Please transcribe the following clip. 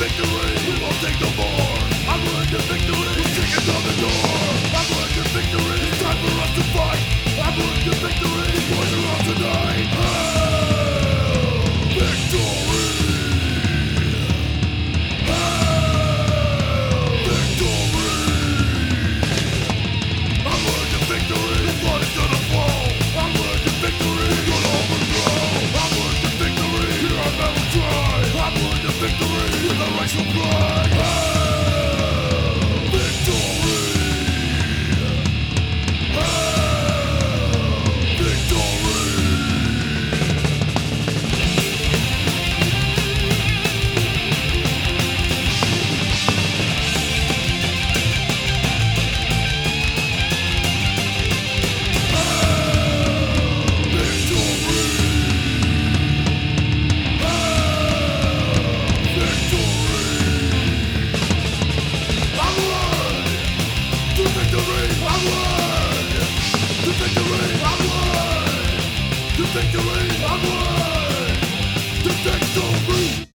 victory. We won't take no more. I'm to victory. We're taking down the door. I'm running to victory. Time for us to fight. I'm to victory. The boys are! Victory! Victory! I'm to victory. The blood is our racial pride. victory, I'm one. The victory.